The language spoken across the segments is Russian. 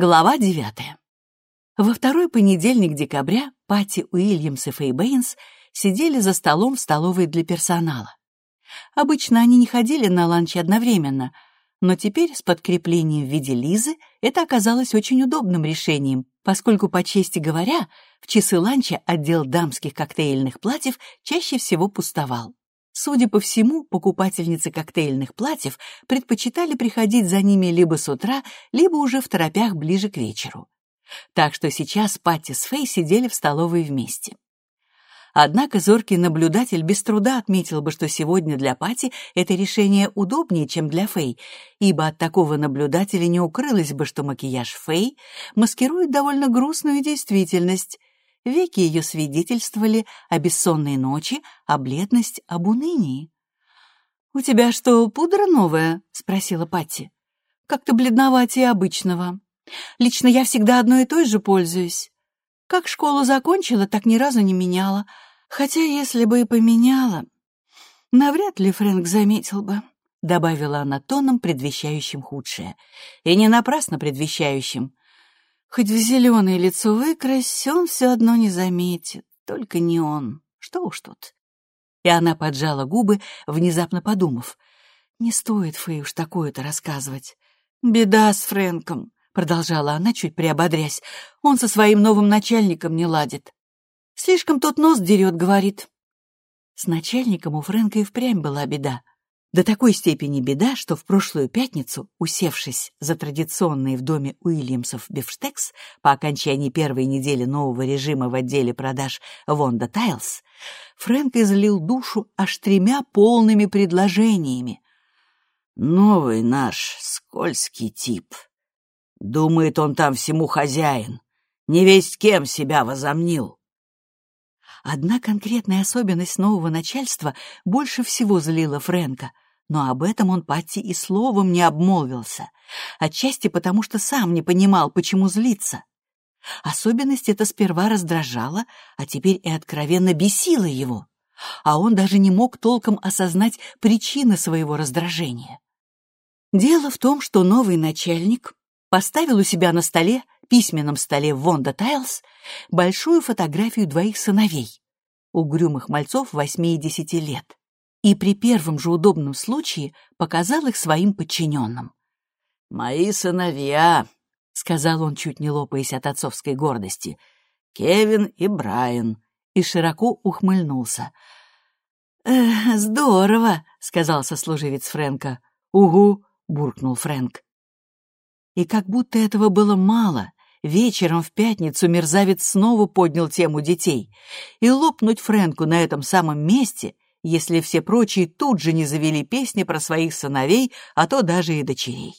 Глава девятая. Во второй понедельник декабря Пати Уильямс и Фэй Бэйнс сидели за столом в столовой для персонала. Обычно они не ходили на ланч одновременно, но теперь с подкреплением в виде Лизы это оказалось очень удобным решением, поскольку, по чести говоря, в часы ланча отдел дамских коктейльных платьев чаще всего пустовал. Судя по всему, покупательницы коктейльных платьев предпочитали приходить за ними либо с утра, либо уже в торопях ближе к вечеру. Так что сейчас Патти с Фэй сидели в столовой вместе. Однако зоркий наблюдатель без труда отметил бы, что сегодня для Пати это решение удобнее, чем для Фэй, ибо от такого наблюдателя не укрылось бы, что макияж Фэй маскирует довольно грустную действительность, Веки ее свидетельствовали о бессонной ночи, а бледность — об унынии. «У тебя что, пудра новая?» — спросила Патти. «Как-то бледноватее обычного. Лично я всегда одной и той же пользуюсь. Как школу закончила, так ни разу не меняла. Хотя, если бы и поменяла, навряд ли Фрэнк заметил бы», — добавила она тоном, предвещающим худшее. И не напрасно предвещающим. Хоть в зеленое лицо выкрась, он все одно не заметит. Только не он. Что уж тут. И она поджала губы, внезапно подумав. Не стоит Фэй уж такое-то рассказывать. «Беда с Фрэнком», — продолжала она, чуть приободрясь. «Он со своим новым начальником не ладит. Слишком тот нос дерет, — говорит». С начальником у Фрэнка и впрямь была беда. До такой степени беда, что в прошлую пятницу, усевшись за традиционный в доме Уильямсов бифштекс по окончании первой недели нового режима в отделе продаж Вонда Тайлс, Фрэнк излил душу аж тремя полными предложениями. «Новый наш скользкий тип. Думает, он там всему хозяин. Не весть кем себя возомнил. Одна конкретная особенность нового начальства больше всего злила Фрэнка, но об этом он Патти и словом не обмолвился, отчасти потому, что сам не понимал, почему злиться. Особенность эта сперва раздражала, а теперь и откровенно бесила его, а он даже не мог толком осознать причины своего раздражения. Дело в том, что новый начальник поставил у себя на столе письменном столе Вонда Тайлс большую фотографию двоих сыновей, угрюмых мальцов восьми и десяти лет, и при первом же удобном случае показал их своим подчиненным. «Мои сыновья», — сказал он, чуть не лопаясь от отцовской гордости, — «Кевин и Брайан», и широко ухмыльнулся. «Э, «Здорово», — сказал сослуживец Фрэнка. «Угу», — буркнул Фрэнк. И как будто этого было мало, вечером в пятницу мерзавец снова поднял тему детей. И лопнуть Фрэнку на этом самом месте, если все прочие тут же не завели песни про своих сыновей, а то даже и дочерей.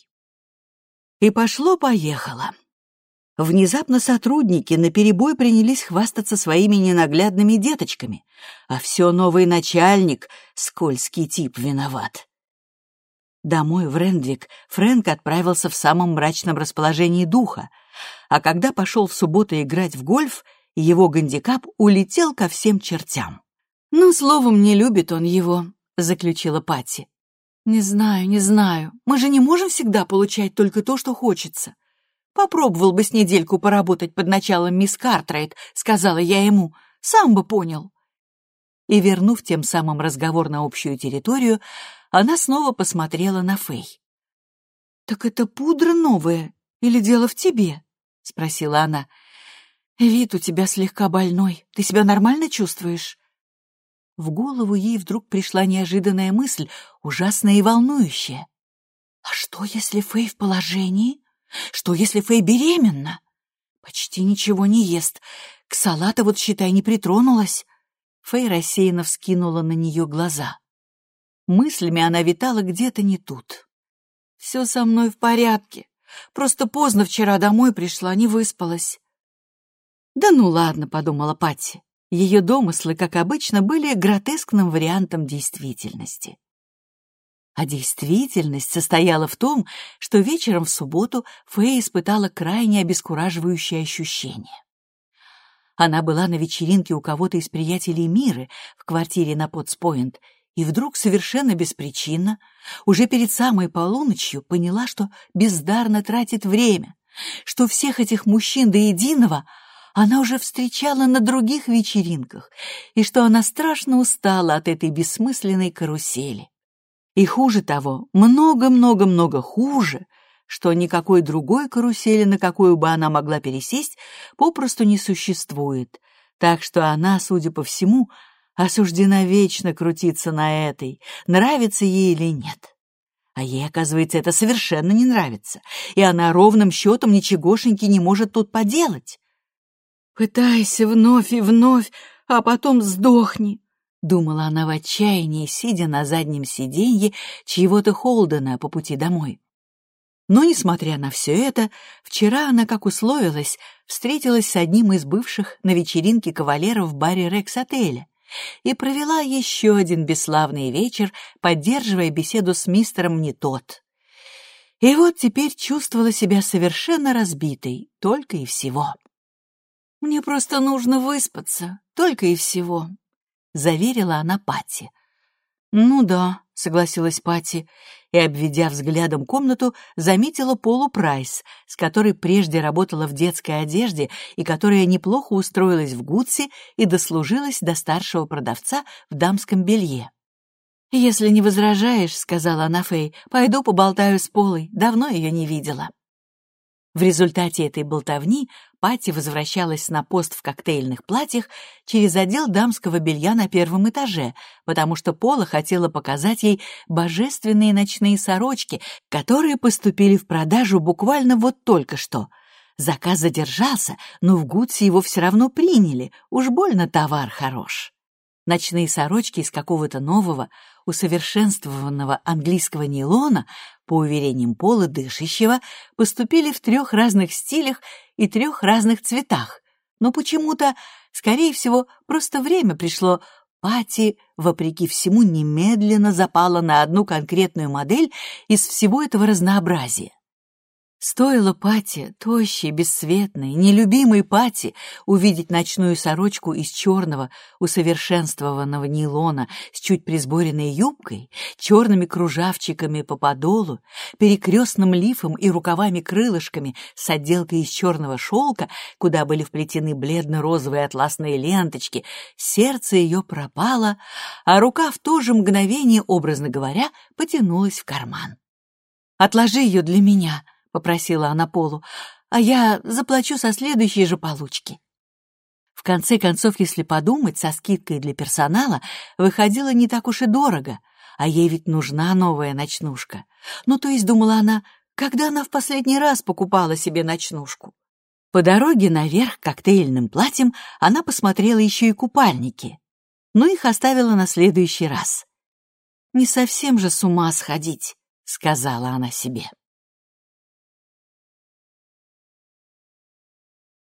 И пошло-поехало. Внезапно сотрудники наперебой принялись хвастаться своими ненаглядными деточками, а все новый начальник, скользкий тип, виноват. Домой в Рендвик Фрэнк отправился в самом мрачном расположении духа, а когда пошел в субботу играть в гольф, его гандикап улетел ко всем чертям. «Ну, словом, не любит он его», — заключила Патти. «Не знаю, не знаю. Мы же не можем всегда получать только то, что хочется. Попробовал бы с недельку поработать под началом мисс Картрайт», — сказала я ему. «Сам бы понял». И, вернув тем самым разговор на общую территорию, она снова посмотрела на Фэй. «Так это пудра новая или дело в тебе?» — спросила она. «Вид у тебя слегка больной. Ты себя нормально чувствуешь?» В голову ей вдруг пришла неожиданная мысль, ужасная и волнующая. «А что, если Фэй в положении? Что, если Фэй беременна? Почти ничего не ест. К салату вот, считай, не притронулась». Фэй рассеянно вскинула на нее глаза. Мыслями она витала где-то не тут. «Все со мной в порядке. Просто поздно вчера домой пришла, не выспалась». «Да ну ладно», — подумала Патти. Ее домыслы, как обычно, были гротескным вариантом действительности. А действительность состояла в том, что вечером в субботу Фэй испытала крайне обескураживающее ощущение. Она была на вечеринке у кого-то из приятелей Миры в квартире на Потспойнт и вдруг совершенно беспричинно, уже перед самой полуночью, поняла, что бездарно тратит время, что всех этих мужчин до единого она уже встречала на других вечеринках, и что она страшно устала от этой бессмысленной карусели. И хуже того, много-много-много хуже, что никакой другой карусели, на какую бы она могла пересесть, попросту не существует, так что она, судя по всему, осуждена вечно крутиться на этой, нравится ей или нет. А ей, оказывается, это совершенно не нравится, и она ровным счетом ничегошеньки не может тут поделать. «Пытайся вновь и вновь, а потом сдохни», — думала она в отчаянии, сидя на заднем сиденье чьего-то Холдена по пути домой. Но, несмотря на все это, вчера она, как условилась, встретилась с одним из бывших на вечеринке кавалеров в баре Рекс-отеля и провела еще один бесславный вечер, поддерживая беседу с мистером не тот. И вот теперь чувствовала себя совершенно разбитой, только и всего. «Мне просто нужно выспаться, только и всего», — заверила она Пати. «Ну да», — согласилась Пати, и, обведя взглядом комнату, заметила Полу Прайс, с которой прежде работала в детской одежде и которая неплохо устроилась в Гудсе и дослужилась до старшего продавца в дамском белье. «Если не возражаешь, — сказала она Фэй, — пойду поболтаю с Полой, давно ее не видела». В результате этой болтовни Пати возвращалась на пост в коктейльных платьях через отдел дамского белья на первом этаже, потому что Пола хотела показать ей божественные ночные сорочки, которые поступили в продажу буквально вот только что. Заказ задержался, но в Гудсе его все равно приняли, уж больно товар хорош. Ночные сорочки из какого-то нового, усовершенствованного английского нейлона по уверениям Пола Дышащего, поступили в трех разных стилях и трех разных цветах, но почему-то, скорее всего, просто время пришло. Пати, вопреки всему, немедленно запала на одну конкретную модель из всего этого разнообразия. Стоило Пати, тощей, бесцветной, нелюбимой Пати, увидеть ночную сорочку из черного, усовершенствованного нейлона с чуть присборенной юбкой, черными кружавчиками по подолу, перекрестным лифом и рукавами-крылышками с отделкой из черного шелка, куда были вплетены бледно-розовые атласные ленточки, сердце ее пропало, а рука в то же мгновение, образно говоря, потянулась в карман. «Отложи ее для меня», — попросила она Полу, «а я заплачу со следующей же получки». В конце концов, если подумать, со скидкой для персонала выходило не так уж и дорого, а ей ведь нужна новая ночнушка. Ну, то есть, думала она, когда она в последний раз покупала себе ночнушку? По дороге наверх коктейльным платьем она посмотрела еще и купальники, но их оставила на следующий раз. «Не совсем же с ума сходить», — сказала она себе.